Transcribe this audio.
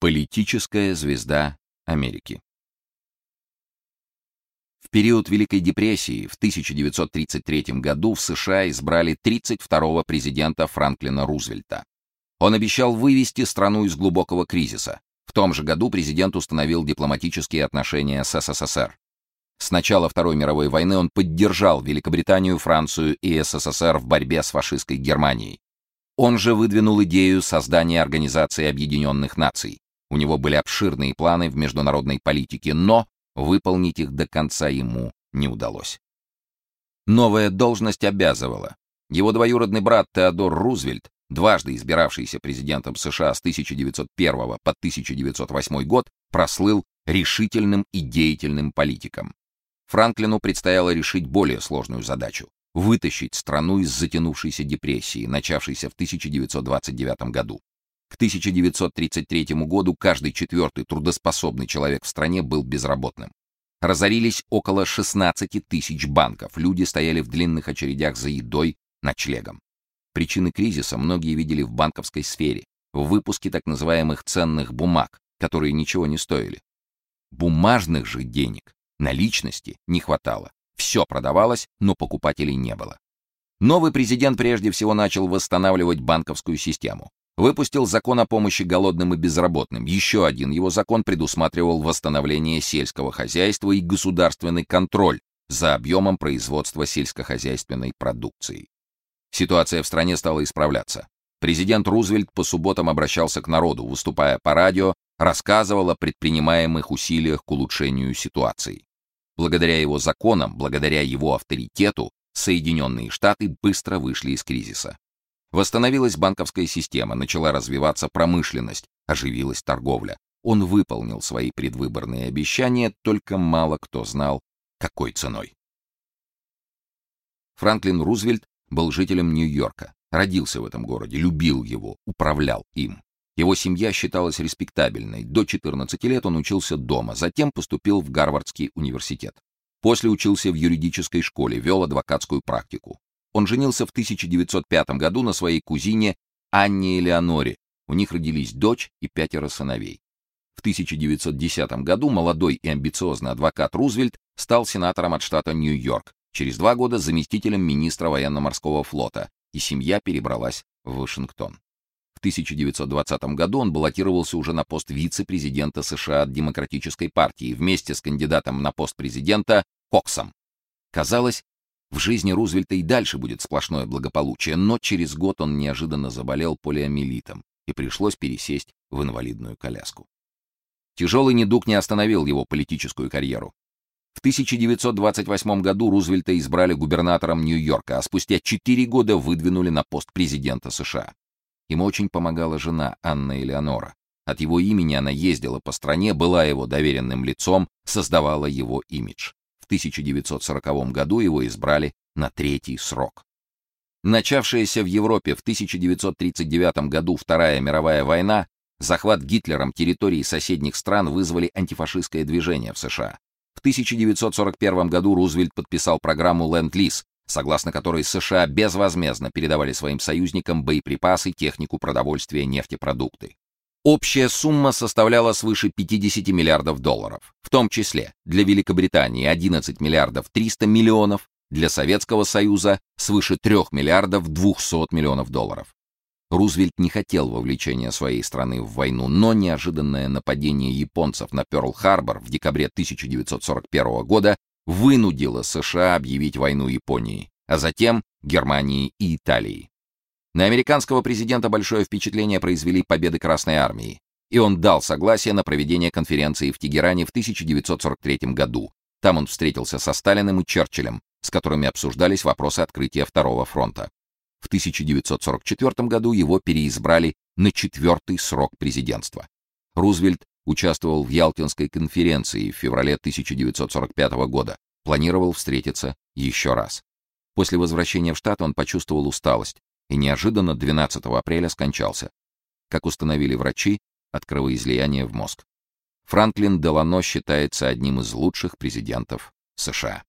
Политическая звезда Америки. В период Великой депрессии в 1933 году в США избрали 32-го президента Франклина Рузвельта. Он обещал вывести страну из глубокого кризиса. В том же году президент установил дипломатические отношения с СССР. С начала Второй мировой войны он поддержал Великобританию, Францию и СССР в борьбе с фашистской Германией. Он же выдвинул идею создания Организации Объединенных Наций. У него были обширные планы в международной политике, но выполнить их до конца ему не удалось. Новая должность обязывала. Его двоюродный брат Теодор Рузвельт, дважды избиравшийся президентом США с 1901 по 1908 год, прослыл решительным и деятельным политиком. Франклину предстояло решить более сложную задачу вытащить страну из затянувшейся депрессии, начавшейся в 1929 году. К 1933 году каждый четвертый трудоспособный человек в стране был безработным. Разорились около 16 тысяч банков, люди стояли в длинных очередях за едой, ночлегом. Причины кризиса многие видели в банковской сфере, в выпуске так называемых ценных бумаг, которые ничего не стоили. Бумажных же денег, наличности не хватало. Все продавалось, но покупателей не было. Новый президент прежде всего начал восстанавливать банковскую систему выпустил закон о помощи голодным и безработным. Еще один его закон предусматривал восстановление сельского хозяйства и государственный контроль за объемом производства сельскохозяйственной продукции. Ситуация в стране стала исправляться. Президент Рузвельт по субботам обращался к народу, выступая по радио, рассказывал о предпринимаемых усилиях к улучшению ситуации. Благодаря его законам, благодаря его авторитету, Соединенные Штаты быстро вышли из кризиса. Восстановилась банковская система, начала развиваться промышленность, оживилась торговля. Он выполнил свои предвыборные обещания, только мало кто знал, какой ценой. Франклин Рузвельт был жителем Нью-Йорка, родился в этом городе, любил его, управлял им. Его семья считалась респектабельной. До 14 лет он учился дома, затем поступил в Гарвардский университет. После учился в юридической школе, вел адвокатскую практику. Он женился в 1905 году на своей кузине Анне Элеоноре. У них родились дочь и пятеро сыновей. В 1910 году молодой и амбициозный адвокат Рузвельт стал сенатором от штата Нью-Йорк, через два года заместителем министра военно-морского флота, и семья перебралась в Вашингтон. В 1920 году он баллотировался уже на пост вице-президента США от Демократической партии вместе с кандидатом на пост президента Коксом. Казалось, в жизни Рузвельта и дальше будет сплошное благополучие, но через год он неожиданно заболел полиомиелитом и пришлось пересесть в инвалидную коляску. Тяжелый недуг не остановил его политическую карьеру. В 1928 году Рузвельта избрали губернатором Нью-Йорка, а спустя 4 года выдвинули на пост президента США. Ему очень помогала жена Анна Элеонора. От его имени она ездила по стране, была его доверенным лицом, создавала его имидж. 1940 году его избрали на третий срок. Начавшаяся в Европе в 1939 году Вторая мировая война, захват Гитлером территорий соседних стран вызвали антифашистское движение в США. В 1941 году Рузвельт подписал программу Ленд-Лиз, согласно которой США безвозмездно передавали своим союзникам боеприпасы, технику, продовольствие, нефтепродукты. Общая сумма составляла свыше 50 миллиардов долларов, в том числе для Великобритании 11 миллиардов 300 миллионов, для Советского Союза свыше 3 миллиардов 200 миллионов долларов. Рузвельт не хотел вовлечения своей страны в войну, но неожиданное нападение японцев на Пёрл-Харбор в декабре 1941 года вынудило США объявить войну Японии, а затем Германии и Италии. На американского президента большое впечатление произвели победы Красной армии, и он дал согласие на проведение конференции в Тегеране в 1943 году. Там он встретился со Сталиным и Черчиллем, с которыми обсуждались вопросы открытия Второго фронта. В 1944 году его переизбрали на четвертый срок президентства. Рузвельт участвовал в Ялтинской конференции в феврале 1945 года, планировал встретиться еще раз. После возвращения в штат он почувствовал усталость, и неожиданно 12 апреля скончался. Как установили врачи, от кровоизлияния в мозг. Франклин Делано считается одним из лучших президентов США.